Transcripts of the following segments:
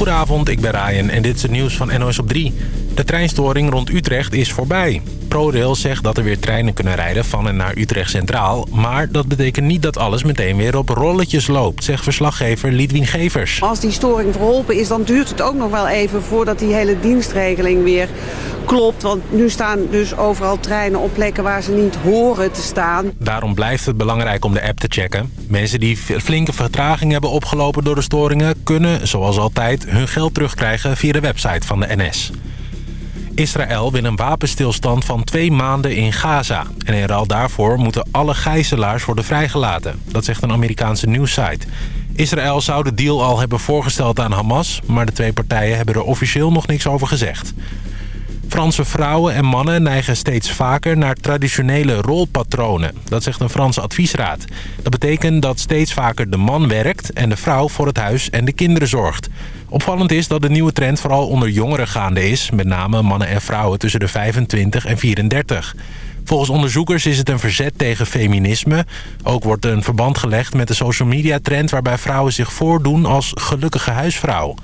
Goedenavond, ik ben Ryan en dit is het nieuws van NOS op 3. De treinstoring rond Utrecht is voorbij. ProRail zegt dat er weer treinen kunnen rijden van en naar Utrecht Centraal. Maar dat betekent niet dat alles meteen weer op rolletjes loopt, zegt verslaggever Lidwien Gevers. Als die storing verholpen is, dan duurt het ook nog wel even voordat die hele dienstregeling weer klopt. Want nu staan dus overal treinen op plekken waar ze niet horen te staan. Daarom blijft het belangrijk om de app te checken. Mensen die flinke vertraging hebben opgelopen door de storingen... kunnen, zoals altijd, hun geld terugkrijgen via de website van de NS. Israël wil een wapenstilstand van twee maanden in Gaza. En in ruil daarvoor moeten alle gijzelaars worden vrijgelaten. Dat zegt een Amerikaanse nieuwssite. Israël zou de deal al hebben voorgesteld aan Hamas... maar de twee partijen hebben er officieel nog niks over gezegd. Franse vrouwen en mannen neigen steeds vaker naar traditionele rolpatronen. Dat zegt een Franse adviesraad. Dat betekent dat steeds vaker de man werkt en de vrouw voor het huis en de kinderen zorgt. Opvallend is dat de nieuwe trend vooral onder jongeren gaande is. Met name mannen en vrouwen tussen de 25 en 34. Volgens onderzoekers is het een verzet tegen feminisme. Ook wordt een verband gelegd met de social media trend... waarbij vrouwen zich voordoen als gelukkige huisvrouw.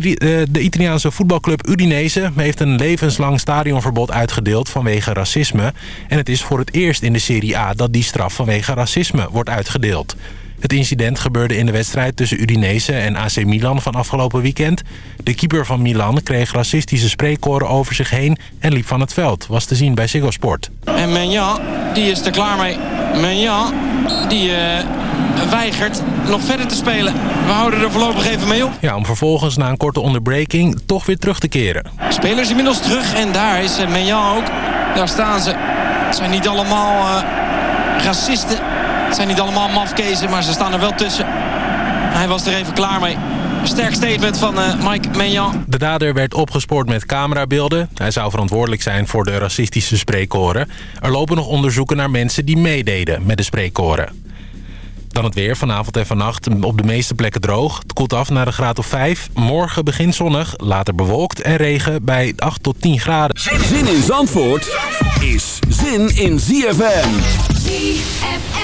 De Italiaanse voetbalclub Udinese heeft een levenslang stadionverbod uitgedeeld vanwege racisme. En het is voor het eerst in de Serie A dat die straf vanwege racisme wordt uitgedeeld. Het incident gebeurde in de wedstrijd tussen Udinese en AC Milan van afgelopen weekend. De keeper van Milan kreeg racistische spreekkoren over zich heen en liep van het veld. Was te zien bij Ziggo Sport. En Menja, die is er klaar mee. Menja, die uh, weigert nog verder te spelen. We houden er voorlopig even mee op. Ja, om vervolgens na een korte onderbreking toch weer terug te keren. Spelers inmiddels terug en daar is uh, Menja ook. Daar staan ze. Het zijn niet allemaal uh, racisten. Het zijn niet allemaal mafkezen, maar ze staan er wel tussen. Hij was er even klaar mee. Sterk statement van uh, Mike Maignan. De dader werd opgespoord met camerabeelden. Hij zou verantwoordelijk zijn voor de racistische spreekkoren. Er lopen nog onderzoeken naar mensen die meededen met de spreekkoren. Dan het weer. Vanavond en vannacht op de meeste plekken droog. Het koelt af naar een graad of 5. Morgen begint zonnig, later bewolkt en regen bij 8 tot 10 graden. Zin in Zandvoort is zin in ZFM. ZFM.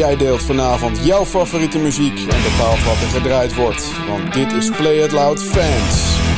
Jij deelt vanavond jouw favoriete muziek en bepaalt wat er gedraaid wordt. Want dit is Play It Loud Fans.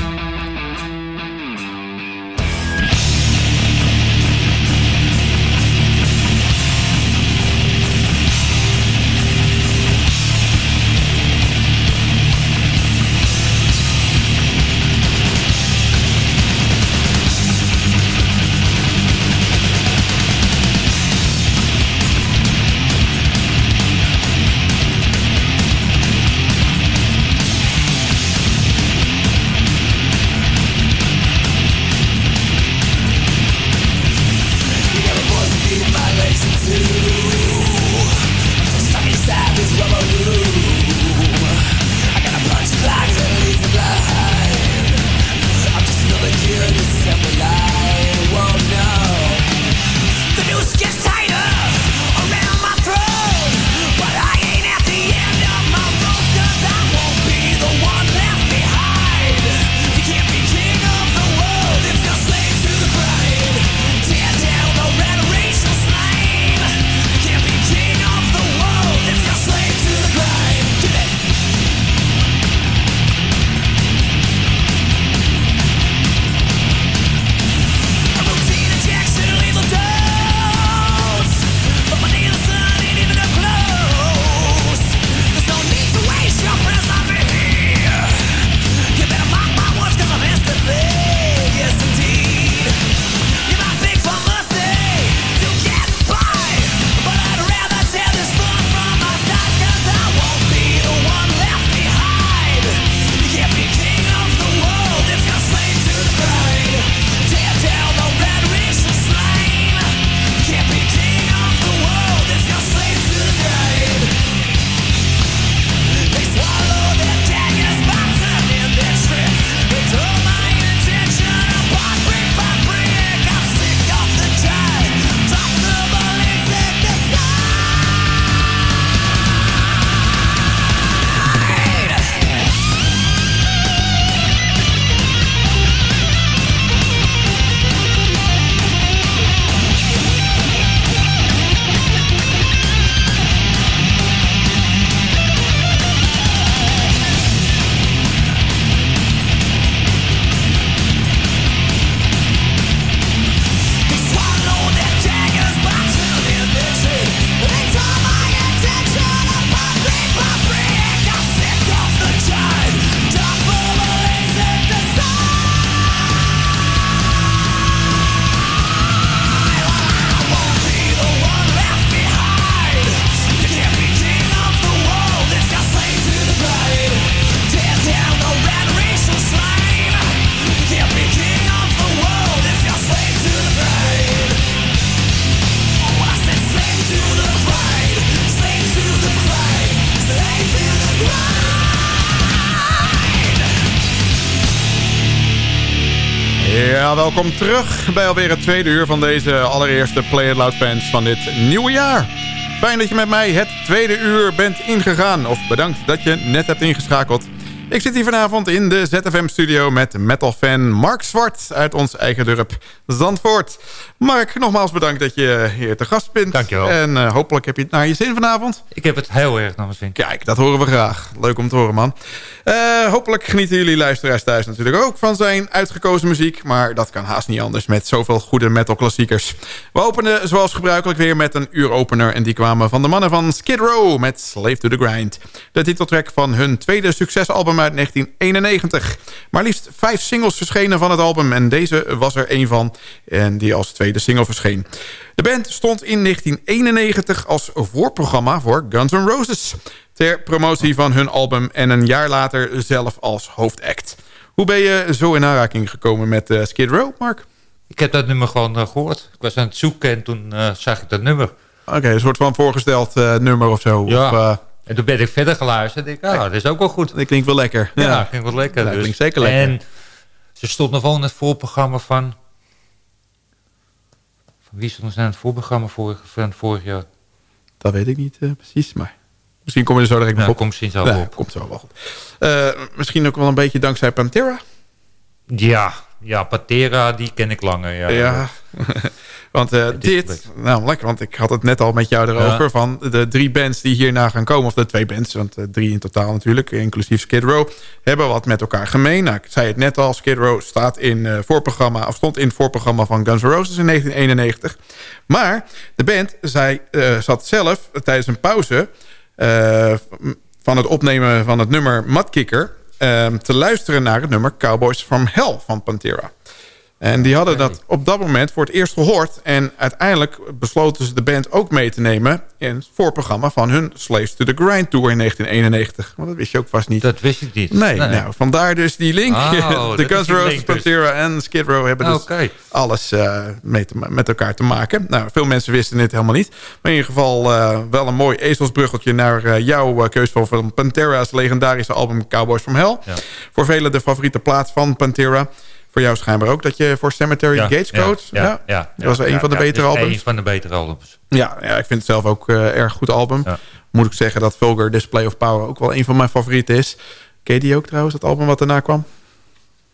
Ja, welkom terug bij alweer het tweede uur van deze allereerste Play It Loud fans van dit nieuwe jaar. Fijn dat je met mij het tweede uur bent ingegaan. Of bedankt dat je net hebt ingeschakeld. Ik zit hier vanavond in de ZFM-studio met metalfan Mark Zwart uit ons eigen dorp Zandvoort. Mark, nogmaals bedankt dat je hier te gast bent. Dankjewel. En uh, hopelijk heb je het naar je zin vanavond. Ik heb het heel erg naar mijn zin. Kijk, dat horen we graag. Leuk om te horen, man. Uh, hopelijk genieten jullie luisteraars thuis natuurlijk ook van zijn uitgekozen muziek. Maar dat kan haast niet anders met zoveel goede metal klassiekers. We openen zoals gebruikelijk weer met een uuropener. En die kwamen van de mannen van Skid Row met Slave to the Grind. De titeltrack van hun tweede succesalbum uit 1991. Maar liefst vijf singles verschenen van het album. En deze was er een van. En die als tweede single verscheen. De band stond in 1991 als voorprogramma voor Guns N' Roses. Ter promotie van hun album en een jaar later zelf als hoofdact. Hoe ben je zo in aanraking gekomen met uh, Skid Row, Mark? Ik heb dat nummer gewoon uh, gehoord. Ik was aan het zoeken en toen uh, zag ik dat nummer. Oké, okay, een soort van voorgesteld nummer of zo. Ja. Of, en toen ben ik verder geluisterd. Ik, ah, dat is ook wel goed. Dat klinkt wel lekker. Ja, dat klinkt wel lekker. Dat dus. klinkt zeker lekker. En ze stond nog wel in het voorprogramma van... Van wie stond er in het voorprogramma vorig, van vorig jaar? Dat weet ik niet uh, precies, maar... Misschien kom je er zo direct nog nou, op. Komt misschien zo op. Komt zo wel goed. Uh, misschien ook wel een beetje dankzij Pantera. Ja, ja, Pantera, die ken ik langer. Ja, ja. want uh, dit, nou lekker, want ik had het net al met jou erover... Ja. van de drie bands die hierna gaan komen... of de twee bands, want uh, drie in totaal natuurlijk... inclusief Skid Row, hebben wat met elkaar gemeen. Nou, ik zei het net al, Skid Row staat in, uh, voorprogramma, of stond in het voorprogramma van Guns N' Roses in 1991. Maar de band zij, zat zelf tijdens een pauze... Van het opnemen van het nummer Mudkicker... Uh, te luisteren naar het nummer Cowboys from Hell van Pantera. En die hadden dat op dat moment voor het eerst gehoord. En uiteindelijk besloten ze de band ook mee te nemen... in het voorprogramma van hun Slaves to the Grind Tour in 1991. Want dat wist je ook vast niet. Dat wist ik niet. Nee, nee. Nou, vandaar dus die link. Oh, de Guns Roses, Pantera en Skid Row hebben dus okay. alles uh, mee te, met elkaar te maken. Nou, veel mensen wisten dit helemaal niet. Maar in ieder geval uh, wel een mooi ezelsbruggeltje... naar uh, jouw keus van Pantera's legendarische album Cowboys from Hell. Ja. Voor velen de favoriete plaat van Pantera... Voor jou schijnbaar ook dat je voor Cemetery ja, Gates coach. Ja, ja, ja, dat was een van de betere albums. Een van de betere albums. Ja, ja ik vind het zelf ook uh, erg goed album. Moet ik zeggen dat Vulgar Display of Power ook wel een van mijn favorieten is. Ken je die ook trouwens, dat album wat daarna kwam?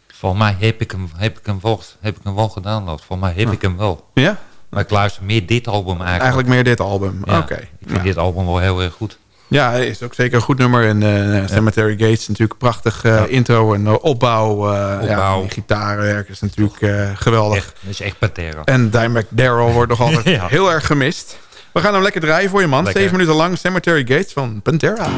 Volgens mij heb ik hem, heb ik hem, wel, heb ik hem wel gedaan. Volgens mij heb ik hem wel. Ja? Maar ik luister meer dit album eigenlijk. Eigenlijk meer dit album, oké. Ik vind dit album wel heel erg goed. Ja, is ook zeker een goed nummer. En uh, Cemetery ja. Gates natuurlijk prachtig uh, ja. intro en uh, opbouw. opbouw. Ja, gitarenwerk is natuurlijk geweldig. Echt, dat is echt Pantera. En Dimebag Darrell wordt nog altijd heel erg gemist. We gaan hem lekker draaien voor je man. Lekker. Zeven minuten lang Cemetery Gates van Pantera.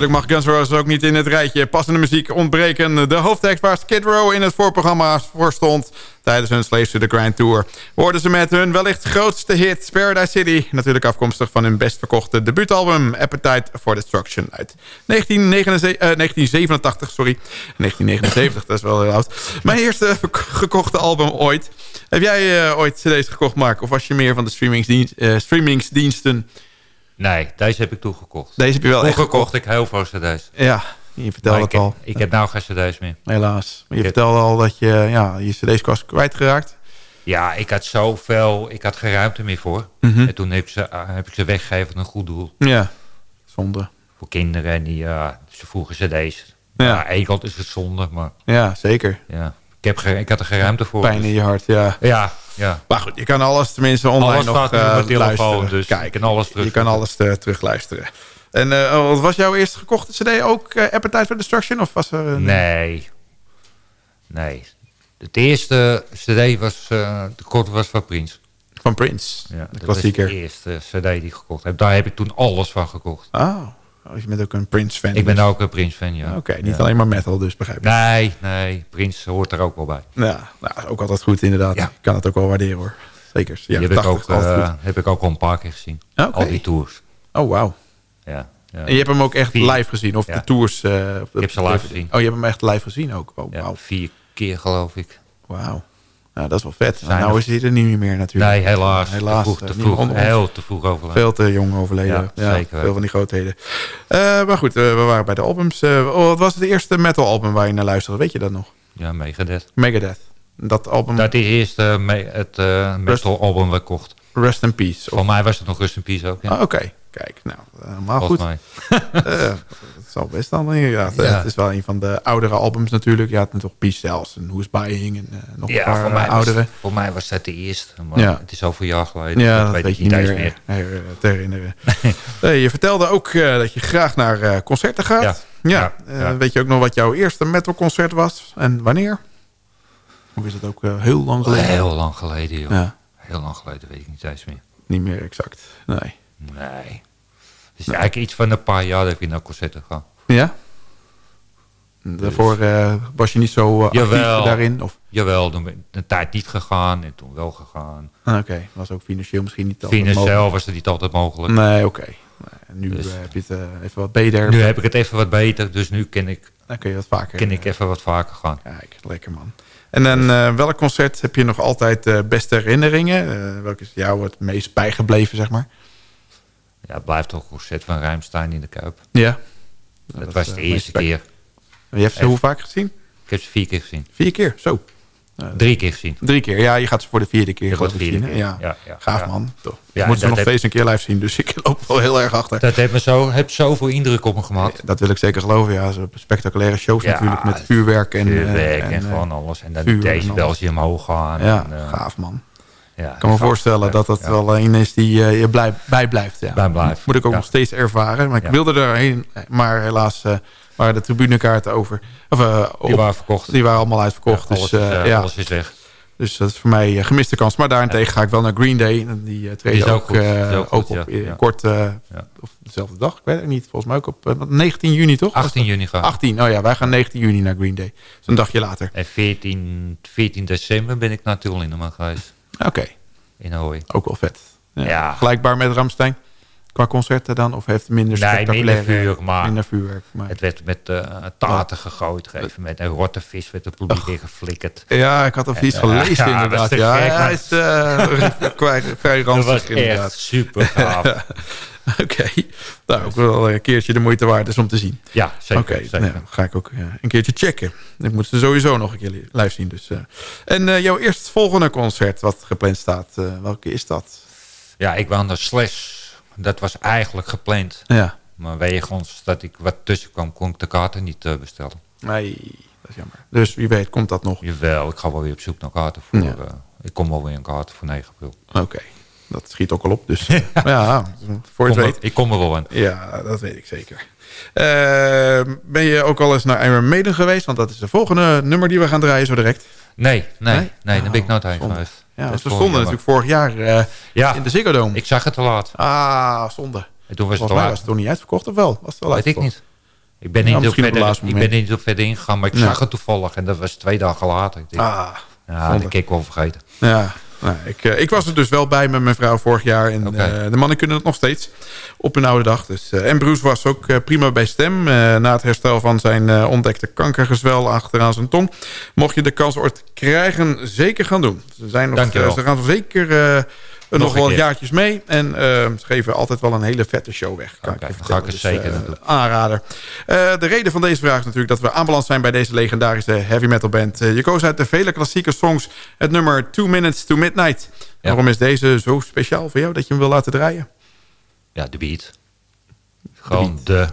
Natuurlijk mag Guns N' Roses ook niet in het rijtje passende muziek ontbreken. De hoofdtekst waar Skid Row in het voorprogramma voor stond tijdens hun Slaves to the Grand Tour. Worden ze met hun wellicht grootste hit Paradise City. Natuurlijk afkomstig van hun best verkochte debuutalbum Appetite for Destruction uit 1979, 1987. Sorry, 1979, dat is wel heel oud. Mijn eerste gekochte album ooit. Heb jij uh, ooit cd's gekocht, Mark? Of was je meer van de streamingsdienst, uh, streamingsdiensten? Nee, deze heb ik toegekocht. Deze heb je wel echt gekocht? ik heel veel cd's. Ja, je vertelde het al. Ik heb nou geen cd's meer. Helaas. Maar je vertelde al dat je ja, je cd's was kwijtgeraakt. Ja, ik had zoveel, ik had geen ruimte meer voor. En toen heb ik, ze, heb ik ze weggegeven aan een goed doel. Ja, zonde. Voor kinderen en die, uh, ze vroegen cd's. Ja. ja, kant is het zonde, maar... Ja, zeker. Ja. Ik, heb ik had er geen ruimte voor. Pijn in je hart, ja. Ja, ja. Maar goed, je kan alles tenminste online alles nog uh, luisteren. Dus Kijk, alles terug. Je kan alles uh, terugluisteren. En uh, wat was jouw eerste gekochte cd ook uh, Appetite for Destruction? Of was er, Nee. Nee. Het eerste cd was, de korte was van Prince. Van Prince, ja, de klassieker. Dat is de eerste cd die ik gekocht heb. Daar heb ik toen alles van gekocht. Oh. Oh, je bent ook een Prince-fan. Ik ben dus. ook een Prince-fan, ja. Oké, niet alleen maar metal dus, begrijp ik. Nee, nee, Prince hoort er ook wel bij. Ja, nou, ook altijd goed inderdaad. Ja. Ik kan het ook wel waarderen hoor. Zeker. Ja, heb, 80, ik ook, uh, heb ik ook al een paar keer gezien. Okay. Al die tours. Oh, wauw. Ja, ja. En je hebt hem ook echt vier. live gezien? Of ja. de tours? Uh, ik heb ze live gezien. Oh, je hebt hem echt live gezien ook? Oh, ja, vier keer geloof ik. Wauw. Nou, dat is wel vet. Zijn nou is hij er niet meer natuurlijk. Nee, helaas. helaas te vroeg, te vroeg, heel te vroeg overleden. Veel te jong overleden. Ja, zeker. Veel van die grootheden. Uh, maar goed, uh, we waren bij de albums. Uh, wat was het eerste metal album waar je naar luisterde? Weet je dat nog? Ja, Megadeth. Megadeth. Dat album... Dat is eerste het metal album wat kocht. Rest in Peace. Voor mij was het nog Rest in Peace ook. Ja. Ah, Oké, okay. Kijk. Nou, helemaal goed. Mij. zal best dan inderdaad. Ja. Het is wel een van de oudere albums natuurlijk. Je had toch Peace Cells en Who's Buying en uh, nog ja, een paar voor mij oudere. Was, voor mij was dat de eerste. Maar ja. het is al voor jaar geleden. Ja, dat, dat weet je niet meer, meer. te herinneren. hey, je vertelde ook uh, dat je graag naar uh, concerten gaat. Ja. Ja. ja. Weet je ook nog wat jouw eerste metalconcert was? En wanneer? Of is het ook heel lang geleden? Heel lang geleden, joh. Heel lang geleden, weet ik niet eens meer. Niet meer exact, nee. Nee. Dus eigenlijk iets van een paar jaar dat ik naar concerten ga. Ja? Daarvoor uh, was je niet zo uh, actief jawel, daarin? Of? Jawel, toen ben een tijd niet gegaan en toen wel gegaan. Ah, oké, okay. was ook financieel misschien niet altijd financieel mogelijk. was het niet altijd mogelijk. Nee, oké. Okay. Nu dus, uh, heb je het even wat beter. Nu heb ik het even wat beter, dus nu ken ik, Dan kun je wat vaker, ken ik even wat vaker gaan. Kijk, lekker man. En dan welk concert heb je nog altijd beste herinneringen? welke is jou het meest bijgebleven, zeg maar? Ja, het blijft toch concert van Rijmstein in de Kuip. Ja. Dat, dat was de eerste keer. Je hebt ze hoe vaak gezien? Ik heb ze vier keer gezien. Vier keer? Zo. Drie keer gezien. Drie keer, ja. Je gaat ze voor de vierde keer vierde zien. keer. Ja. Ja, ja. Gaaf ja. man. Toch. Ja, ik moet ze nog steeds een keer live zien, dus ik loop wel heel erg achter. Dat heeft me zo, heb zoveel indruk op me gemaakt. Dat wil ik zeker geloven, ja. Ze spectaculaire shows natuurlijk met vuurwerk en... Vuurwerk en, en, en gewoon alles. En dan deze België omhoog gaan. Ja, en, uh, gaaf man. Ja, ik kan me voorstellen dat dat wel een is die uh, je blij, bijblijft. Ja. Bijblijft. Moet ik ook nog steeds ervaren. Maar ik wilde erheen, maar helaas uh, waren de tribunekaarten over. Of, uh, op, die waren verkocht. Die waren allemaal uitverkocht. alles, dus, ja. alles is weg. Dus dat is voor mij gemiste kans. Maar daarentegen ga ik wel naar Green Day. Die treden ook, ook, ook, ook op kort, of dezelfde dag. Ik weet het niet. Volgens mij ook op 19 juni toch? 18 juni gaan 18, oh ja. Wij gaan 19 juni naar Green Day. Dus een dagje later. En 14, 14 december ben ik naar Tullingeman geweest. Oké. Okay in Ahoy. Ook wel vet. Ja. ja. Gelijkbaar met Ramstein? Qua concerten dan? Of heeft het minder nee, minder vuur, maar, minder vuurwerk. Maar. Het werd met uh, taarten ja. gegooid. Gegeven met een rotte vis werd het publiek weer geflikkerd. Ja, ik had er iets gelezen ja, inderdaad. Ja, hij is uh, kwijt, vrij ranzig inderdaad. super gaaf. Oké. Okay. Nou, ook wel een keertje de moeite waard is om te zien. Ja, zeker. Oké, okay, nou, ga ik ook uh, een keertje checken. Ik moet ze sowieso nog een keer live zien. Dus, uh. En uh, jouw eerstvolgende concert wat gepland staat, welke is dat? Ja, ik wou naar Slash. Dat was eigenlijk gepland. Ja. Maar wegens dat ik wat tussen kwam, kon ik de kaarten niet bestellen. Nee, dat is jammer. Dus wie weet komt dat nog? Jawel, ik ga wel weer op zoek naar kaarten. Voor, ja. ik kom wel weer een kaart voor 9 april. Oké. Okay. Dat schiet ook al op. Dus ja, voor het weet. Ik kom er wel aan. Ja, dat weet ik zeker. Uh, ben je ook al eens naar Iron Maiden geweest? Want dat is de volgende nummer die we gaan draaien zo direct. Nee, nee, nee, nee daar ben ik nooit heen geweest. Ja, ze stonden natuurlijk vorig jaar uh, ja, in de Ziggo Dome. Ik zag het te laat. Ah, zonde. En toen was het Volgens mij was het toen niet uitverkocht of wel? Was het wel Weet ik niet. Ik ben, niet, op verder, ik ben niet op verder ingegaan, maar ik zag het toevallig. En dat was twee dagen later. Ik denk, ah, ja, dat heb ik wel vergeten. Ja, nou, ik, uh, ik, was er dus wel bij met mijn vrouw vorig jaar. En okay. uh, de mannen kunnen het nog steeds op hun oude dag. Dus, uh, en Bruce was ook prima bij stem. na het herstel van zijn ontdekte kankergezwel achteraan zijn tong. Mocht je de kans ooit krijgen, zeker gaan doen. Ze, zijn nog, ze gaan zeker nog, nog wel jaartjes mee. En uh, ze geven altijd wel een hele vette show weg. Kan okay, ik ga ik dus, zeker uh, aanrader. Uh, de reden van deze vraag is natuurlijk dat we aanbeland zijn bij deze legendarische heavy metal band. je koos uit de vele klassieke songs het nummer Two Minutes to Midnight. Ja. Waarom is deze zo speciaal voor jou dat je hem wil laten draaien? Ja, de beat. Gewoon de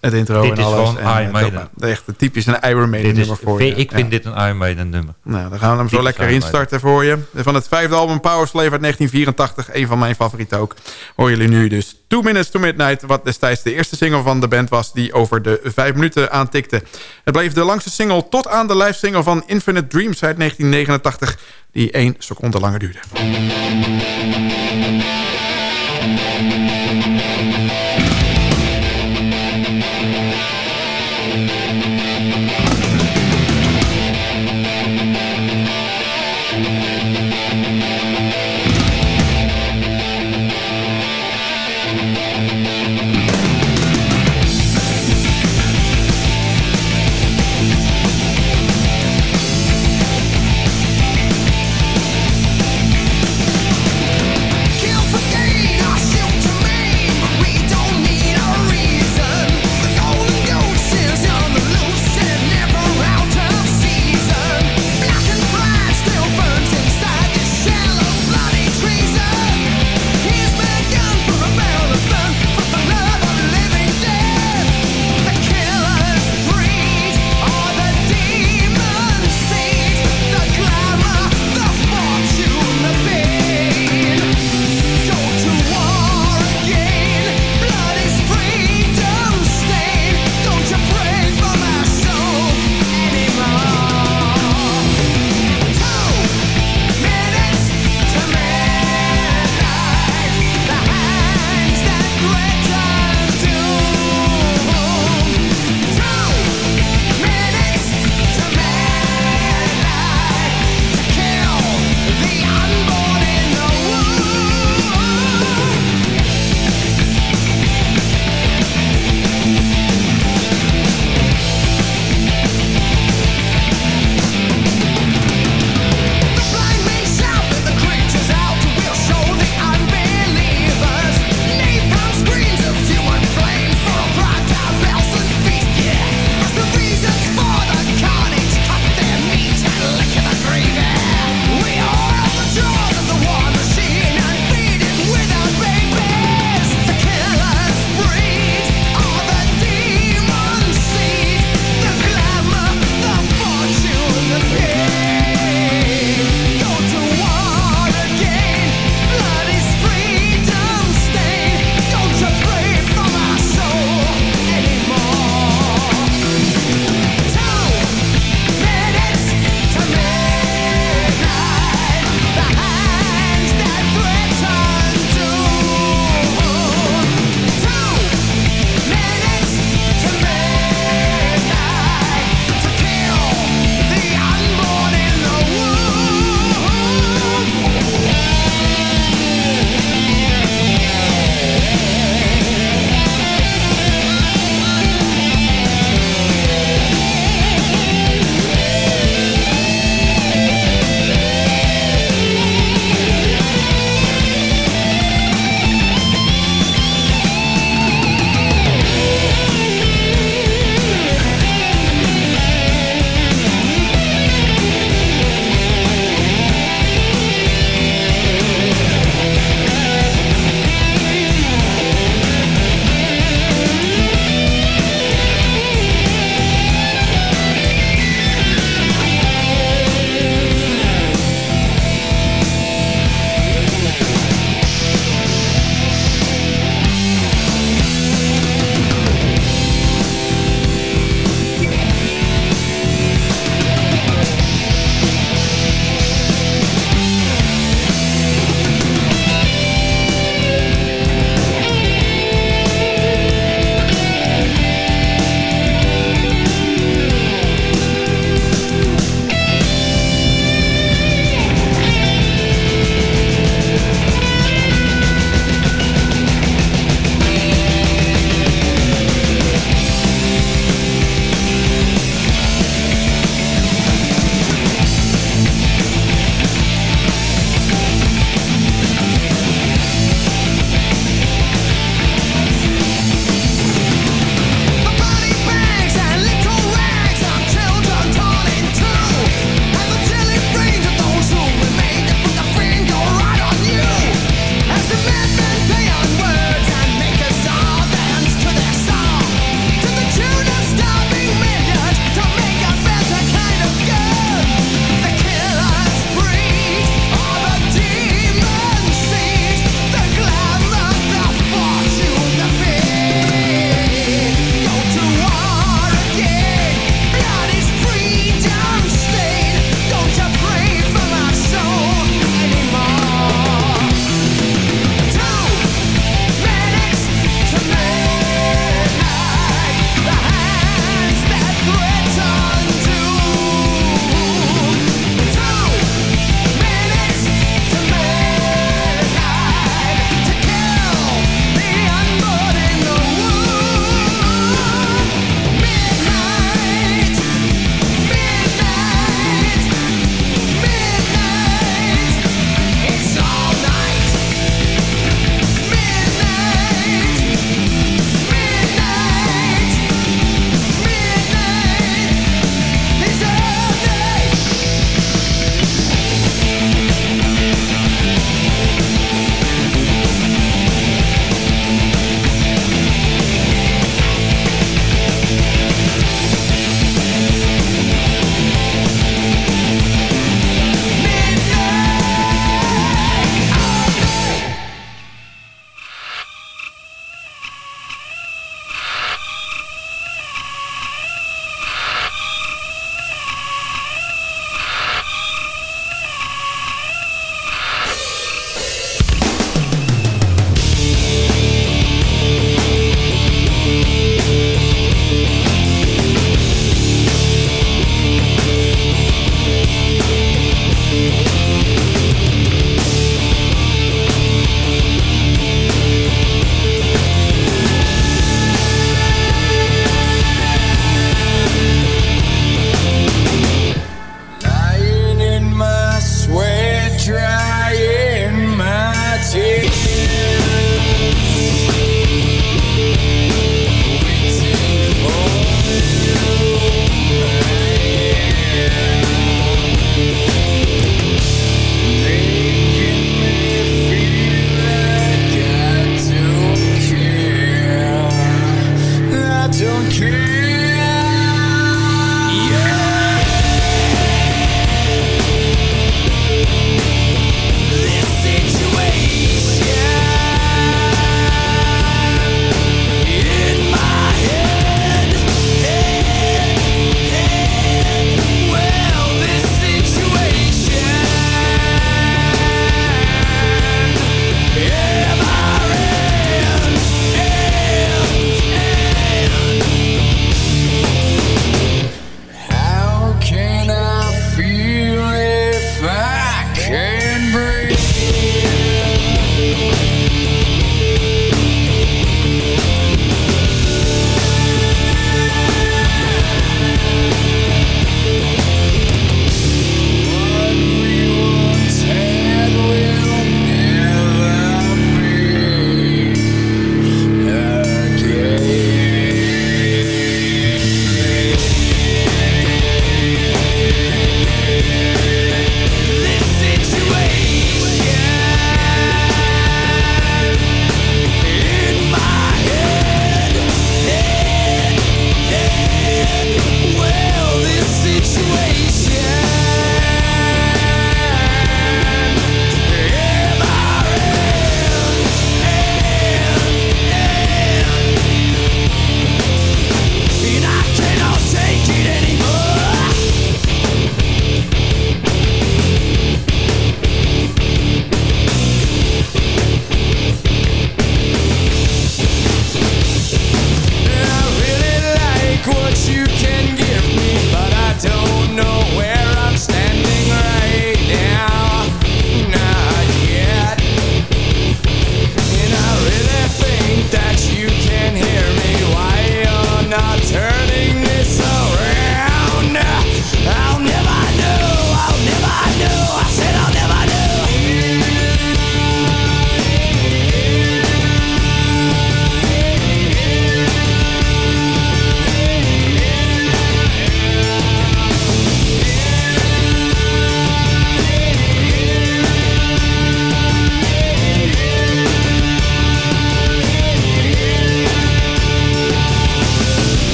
het intro dit en alles. Dit is gewoon Iron Maiden. Echt typisch een Iron Maiden nummer voor je. Ik vind dit een Iron Maiden nummer. Nou, dan gaan we hem zo lekker instarten voor je. Van het vijfde album Power Slave uit 1984. Een van mijn favorieten ook. Hoor jullie nu dus Two Minutes to Midnight. Wat destijds de eerste single van de band was. Die over de vijf minuten aantikte. Het bleef de langste single tot aan de live single van Infinite Dreams uit 1989. Die één seconde langer duurde.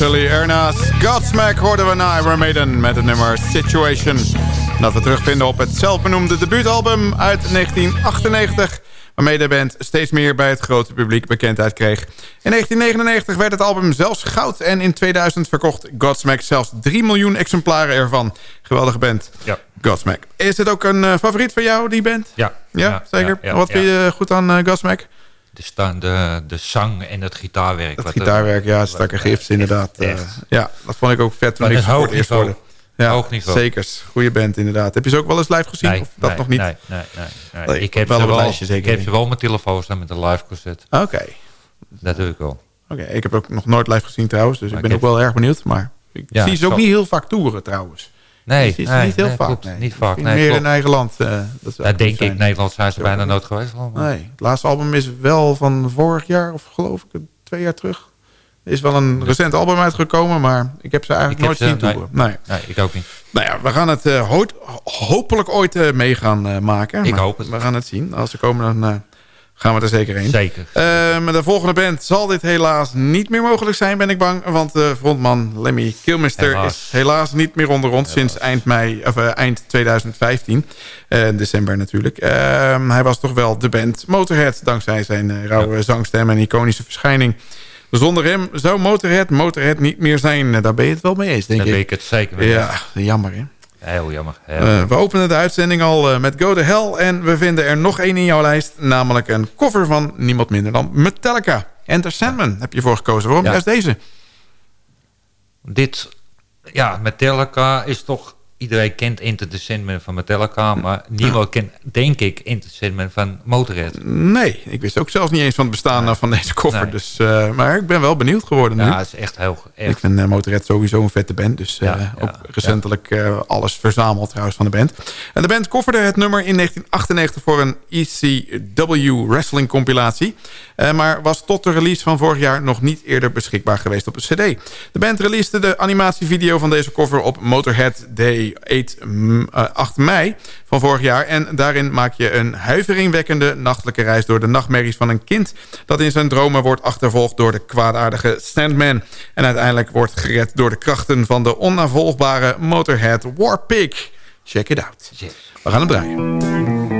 Sully Erna's. Godsmack hoorden we naar Iron Maiden met het nummer Situation. Dat we terugvinden op het zelfbenoemde debuutalbum uit 1998... waarmee de band steeds meer bij het grote publiek bekendheid kreeg. In 1999 werd het album zelfs goud... en in 2000 verkocht Godsmack zelfs 3 miljoen exemplaren ervan. Geweldige band. Ja. Godsmack. Is het ook een uh, favoriet van jou, die band? Ja. Ja, zeker? Ja, Wat vind je goed aan uh, Godsmack? De, de, de zang en het gitaarwerk. Het gitaarwerk, ja, strakke gifts inderdaad. Echt, echt. Uh, ja, dat vond ik ook vet toen ik het eerst hoorde. Ja, hoog niveau. Zeker. Goede band inderdaad. Heb je ze ook wel eens live gezien? Nee, of dat nee, nog niet? Nee, nee, nee. nee. Ik, heb wel wel, lijstje, zeker ik heb ze wel mijn telefoon staan met een live cassette. Oké. Okay. Dat doe ik wel. Oké, okay. ik heb ook nog nooit live gezien trouwens. Dus maar ik ben ook heb... wel erg benieuwd. Maar ik ja, zie ze ook niet heel vaak toeren trouwens. Nee, nee, niet heel nee, vaak. Klopt, nee. Niet vaak. Nee, meer in eigen land. Uh, dat denk ik. Nederland zijn ze bijna nooit geweest. Maar. Nee, het laatste album is wel van vorig jaar, of geloof ik twee jaar terug. Er is wel een recent album uitgekomen, maar ik heb ze eigenlijk nooit zien toeren. Nee, nee. ik ook niet. Nou ja, we gaan het uh, ho hopelijk ooit uh, mee gaan maken. Ik hoop het. We gaan het zien. Als ze komen, dan gaan we er zeker heen. Zeker. met de volgende band zal dit helaas niet meer mogelijk zijn, ben ik bang. Want de frontman Lemmy Kilmister helaas. is helaas niet meer onder ons sinds eind, mei, of, eind 2015. december natuurlijk. Ehm, hij was toch wel de band Motorhead, dankzij zijn rauwe ja. zangstem en iconische verschijning. Zonder hem zou Motorhead Motorhead niet meer zijn. Daar ben je het wel mee eens, denk Daar ik. ben ik het zeker mee Ja, jammer hè. Heel jammer. Heel uh, jammer. we openen de uitzending al uh, met Go to Hell. En we vinden er nog één in jouw lijst. Namelijk een cover van niemand minder dan Metallica. Enter Sandman heb je voor gekozen. Waarom juist deze? Dit, ja, Metallica is toch... Iedereen kent Enter the Sandman van Metallica... maar niemand kent, denk ik, Enter the Sandman van Motorhead. Nee, ik wist ook zelfs niet eens van het bestaan nee. van deze. Nee. Dus, uh, maar ik ben wel benieuwd geworden ja, nu. Ja, het is echt heel... Echt. Ik vind uh, Motorhead sowieso een vette band. Dus uh, ja, ook recentelijk alles verzameld trouwens van de band. En de band coverde het nummer in 1998 voor een ECW wrestling compilatie. maar was tot de release van vorig jaar nog niet eerder beschikbaar geweest op een cd. De band releaste de animatievideo van deze cover op Motorhead Day 8, 8 mei van vorig jaar. En daarin maak je een huiveringwekkende nachtelijke reis door de nachtmerries van een kind... dat in zijn dromen wordt achtervolgd door de kwaadaardige Sandman. En uiteindelijk wordt gered door de krachten van de onnavolgbare Motorhead Warpig. Check it out. Yes. We gaan hem draaien.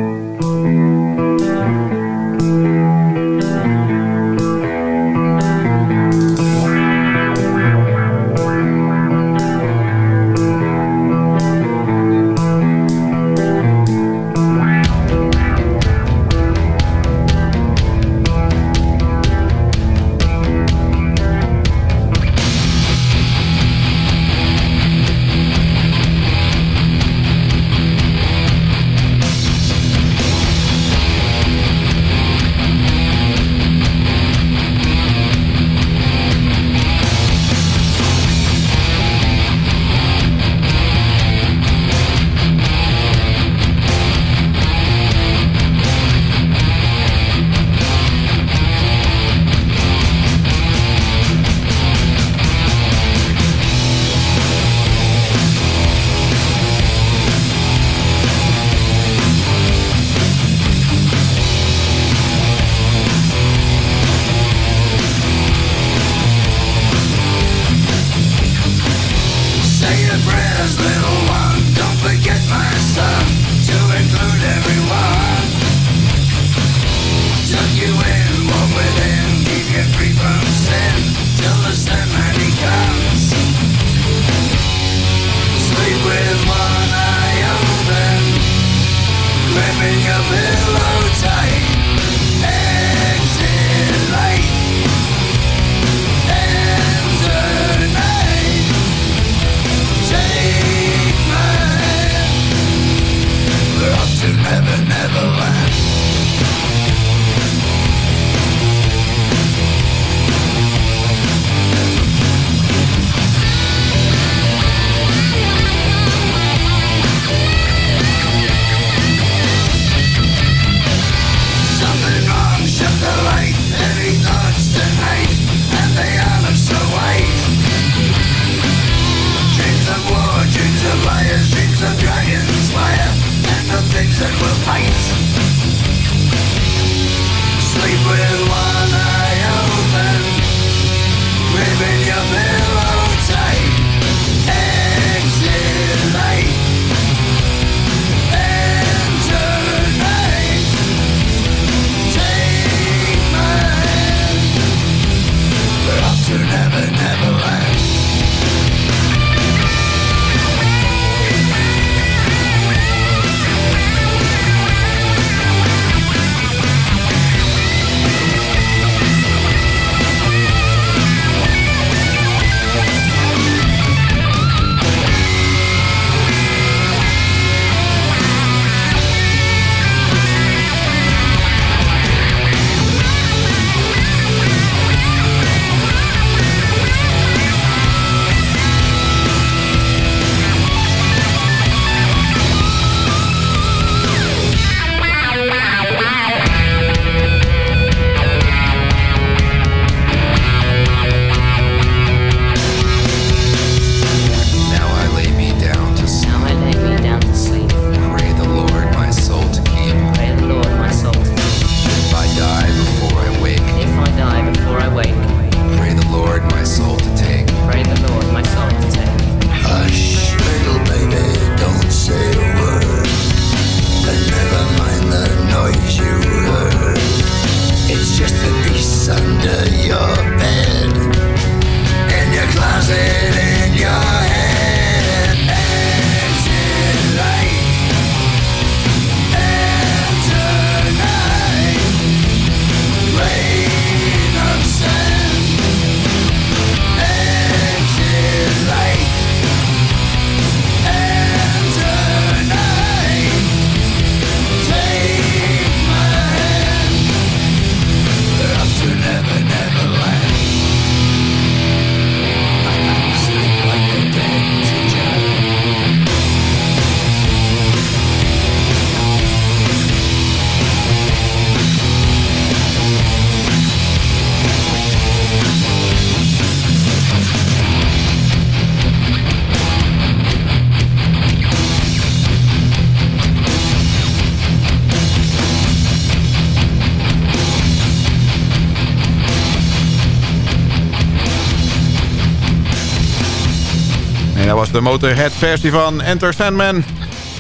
De Motorhead versie van Enter Sandman.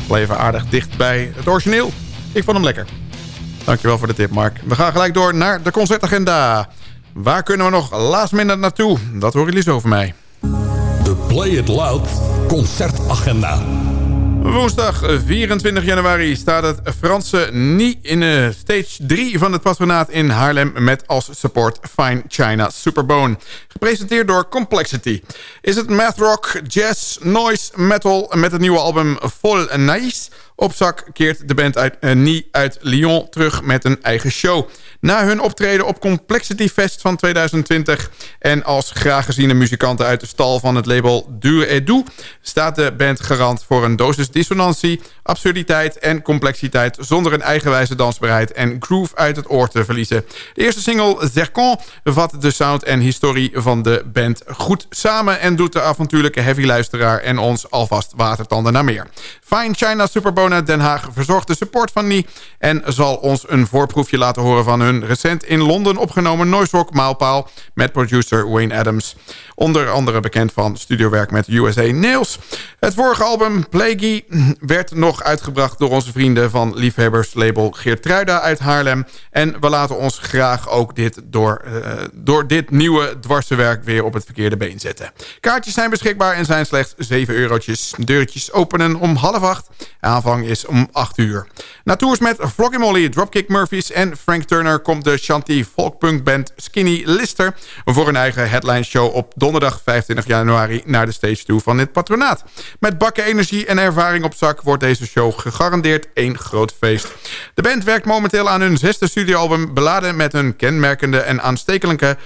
Bleven aardig dicht bij het origineel. Ik vond hem lekker. Dankjewel voor de tip, Mark. We gaan gelijk door naar de concertagenda. Waar kunnen we nog last minute naartoe? Dat horen jullie zo van mij. De Play It Loud concertagenda. Woensdag 24 januari staat het Franse Nie in de stage 3 van het patronaat in Haarlem... met als support Fine China Superbone. Gepresenteerd door Complexity. Is het math rock, jazz, noise, metal met het nieuwe album Vol Nice... Op zak keert de band uit, uh, Nie uit Lyon terug met een eigen show. Na hun optreden op Complexity Fest van 2020... en als graag geziene muzikanten uit de stal van het label Dure et Doux... staat de band garant voor een dosis dissonantie, absurditeit en complexiteit... zonder een eigenwijze dansbaarheid en groove uit het oor te verliezen. De eerste single, Zercon, vat de sound en historie van de band goed samen... en doet de avontuurlijke heavy-luisteraar en ons alvast watertanden naar meer. Fine China Den Haag verzorgt de support van Nie... en zal ons een voorproefje laten horen van hun recent in Londen opgenomen noise rock maalpaal... met producer Wayne Adams. Onder andere bekend van studiowerk met USA Nails. Het vorige album, Plaguey, werd nog uitgebracht door onze vrienden van liefhebberslabel Geertruida uit Haarlem. En we laten ons graag ook dit door, uh, door dit nieuwe dwarsenwerk weer op het verkeerde been zetten. Kaartjes zijn beschikbaar en zijn slechts 7 eurotjes. Deurtjes openen om half acht. Aanvang is om 8 uur. Na tours met Floggy Molly, Dropkick Murphys en Frank Turner... komt de Shanty folkpunk band Skinny Lister... voor een eigen headline show op donderdag 25 januari... naar de stage toe van dit patronaat. Met bakken energie en ervaring op zak... wordt deze show gegarandeerd één groot feest. De band werkt momenteel aan hun zesde studioalbum... beladen met hun kenmerkende en aanstekelijke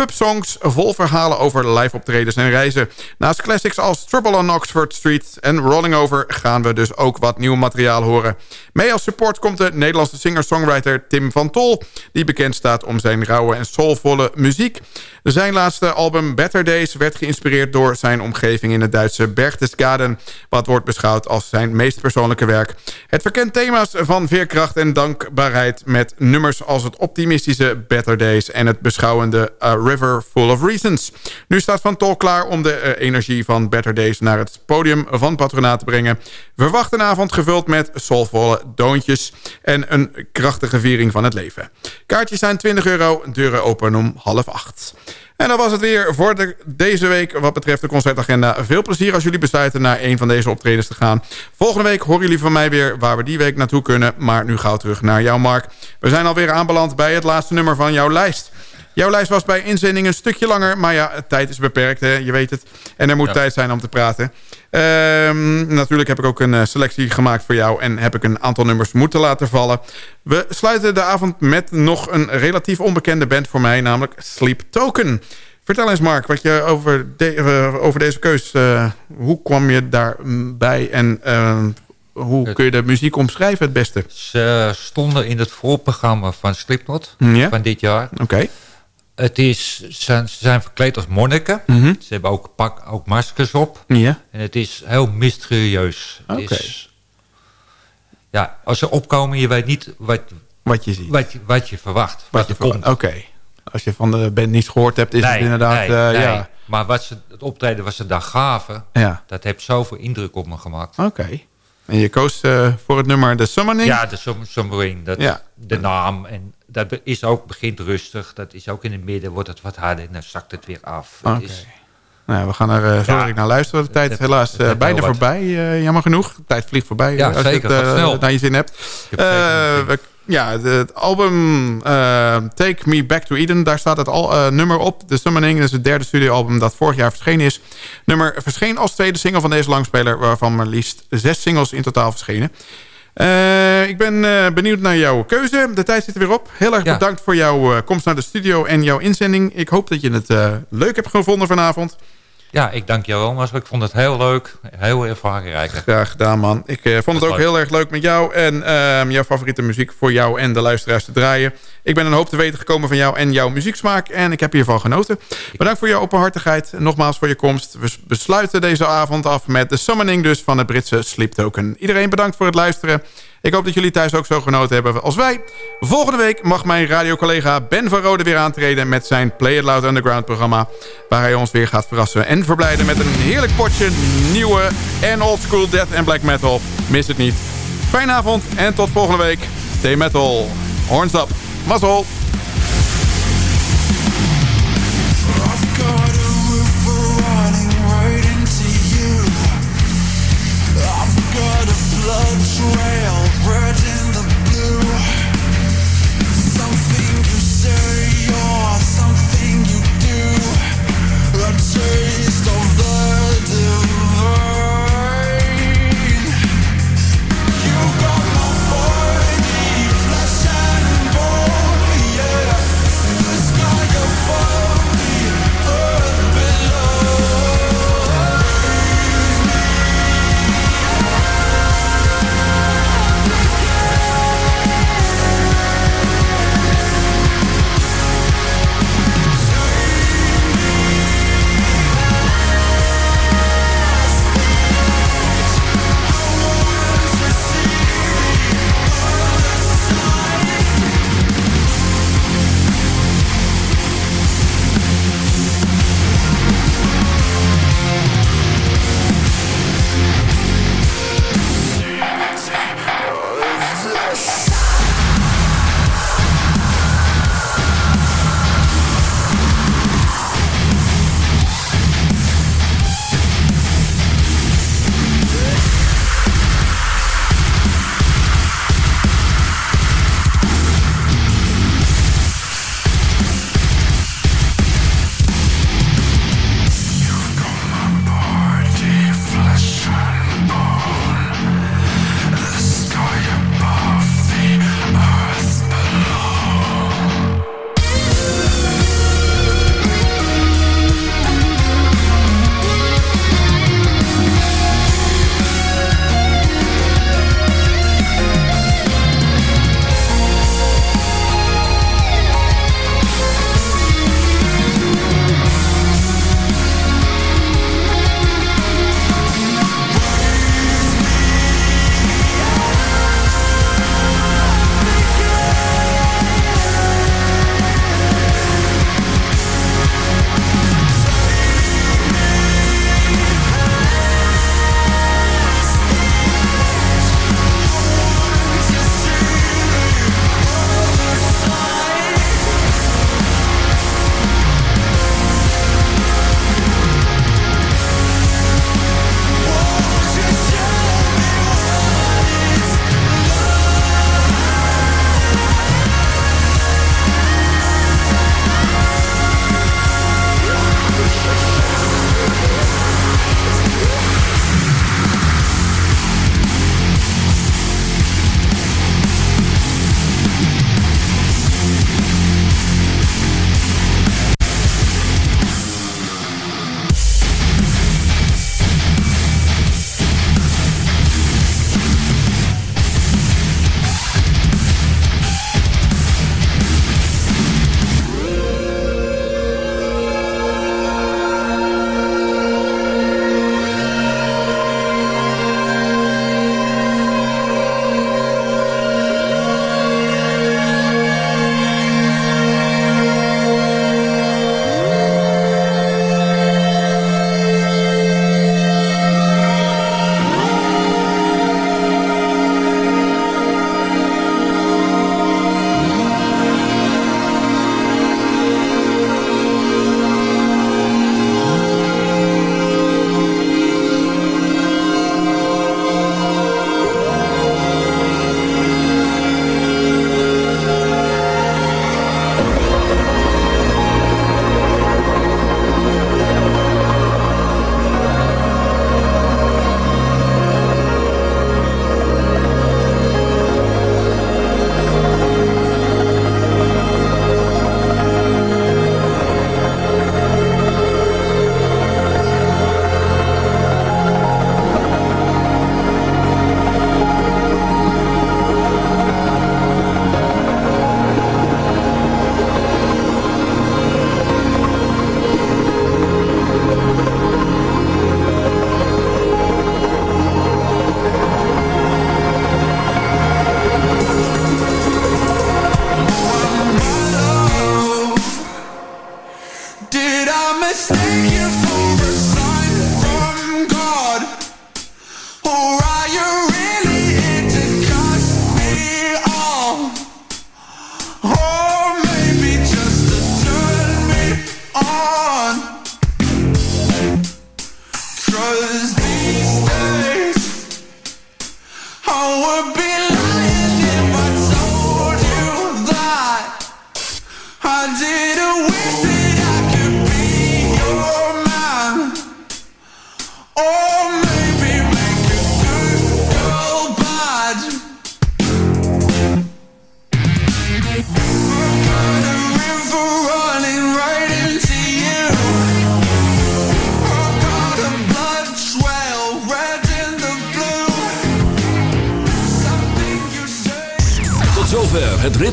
pubsongs vol verhalen over live optredens en reizen. Naast classics als Trouble on Oxford Street en Rolling Over... gaan we dus ook wat nieuw materiaal horen. Mee als support komt de Nederlandse singer-songwriter Tim van Tol... die bekend staat om zijn rauwe en soulvolle muziek. Zijn laatste album Better Days werd geïnspireerd door zijn omgeving... in het Duitse Berchtesgaden... wat wordt beschouwd als zijn meest persoonlijke werk. Het verkent thema's van veerkracht en dankbaarheid... met nummers als het optimistische Better Days... en het beschouwende uh, River Full of Reasons. Nu staat Van Tol klaar om de uh, energie van Better Days... naar het podium van Patronaat te brengen. Verwacht een avond gevuld met soulvolle doontjes... en een krachtige viering van het leven. Kaartjes zijn 20 euro, deuren open om half acht. En dat was het weer voor de, deze week wat betreft de concertagenda. Veel plezier als jullie besluiten naar een van deze optredens te gaan. Volgende week horen jullie van mij weer waar we die week naartoe kunnen. Maar nu gauw terug naar jou, Mark. We zijn alweer aanbeland bij het laatste nummer van jouw lijst. Jouw lijst was bij inzending een stukje langer. Maar ja, tijd is beperkt, hè? je weet het. En er moet ja. tijd zijn om te praten. Um, natuurlijk heb ik ook een selectie gemaakt voor jou... en heb ik een aantal nummers moeten laten vallen. We sluiten de avond met nog een relatief onbekende band voor mij... namelijk Sleep Token. Vertel eens Mark, wat je over, de, uh, over deze keus... Uh, hoe kwam je daarbij en... Uh, hoe kun je de muziek omschrijven het beste? Ze stonden in het voorprogramma van Slipknot ja? van dit jaar. Oké. Okay. Het is, ze, zijn, verkleed als monniken. Mm -hmm. Ze hebben ook, pak, ook maskers op. Ja. En het is heel mysterieus. Oké. Okay. Ja, als ze opkomen, je weet niet wat, wat je ziet. Wat, wat je verwacht. Wat, wat je. Oké. Okay. Als je van de band niets gehoord hebt, is nee, het inderdaad... Nee, uh, nee. Ja. Maar wat ze, het optreden wat ze daar gaven, ja. dat heeft zoveel indruk op me gemaakt. Oké. Okay. En je koos uh, voor het nummer The Summoning? Ja, The sum Submarine. Dat, ja. De naam. En dat is ook, begint rustig. Dat is ook in het midden, wordt het wat harder. En dan zakt het weer af. Oké. Okay. Nou, we gaan er uh, zo ja, naar luisteren. De tijd is helaas uh, bijna voorbij, jammer genoeg. De tijd vliegt voorbij ja, als zeker, je het naar je zin hebt. we, ja, het album Take Me Back to Eden, daar staat het al, nummer op. The Summoning, dat is het derde studioalbum dat vorig jaar verschenen is. Nummer verscheen als tweede single van deze langspeler... waarvan maar liefst zes singles in totaal verschenen. Uh, ik ben uh, benieuwd naar jouw keuze. De tijd zit er weer op. Heel erg ja. bedankt voor jouw uh, komst naar de studio en jouw inzending. Ik hoop dat je het leuk hebt gevonden vanavond. Ja, ik dank jou wel, maar ik vond het heel leuk. Heel ervaringrijk. Graag gedaan, man. Ik vond het ook leuk. heel erg leuk met jou en ehm, jouw favoriete muziek voor jou en de luisteraars te draaien. Ik ben een hoop te weten gekomen van jou en jouw muzieksmaak en ik heb hiervan genoten. Bedankt voor jouw openhartigheid. Nogmaals voor je komst. We besluiten deze avond af met de summoning dus van het Britse Sleep Token. Iedereen bedankt voor het luisteren. Ik hoop dat jullie thuis ook zo genoten hebben als wij. Volgende week mag mijn radiocollega Ben van Rode weer aantreden... met zijn Play It Loud Underground programma... waar hij ons weer gaat verrassen en verblijden... met een heerlijk potje nieuwe en oldschool death en black metal. Mis het niet. Fijne avond en tot volgende week. Stay metal. Horns up. Mazzel.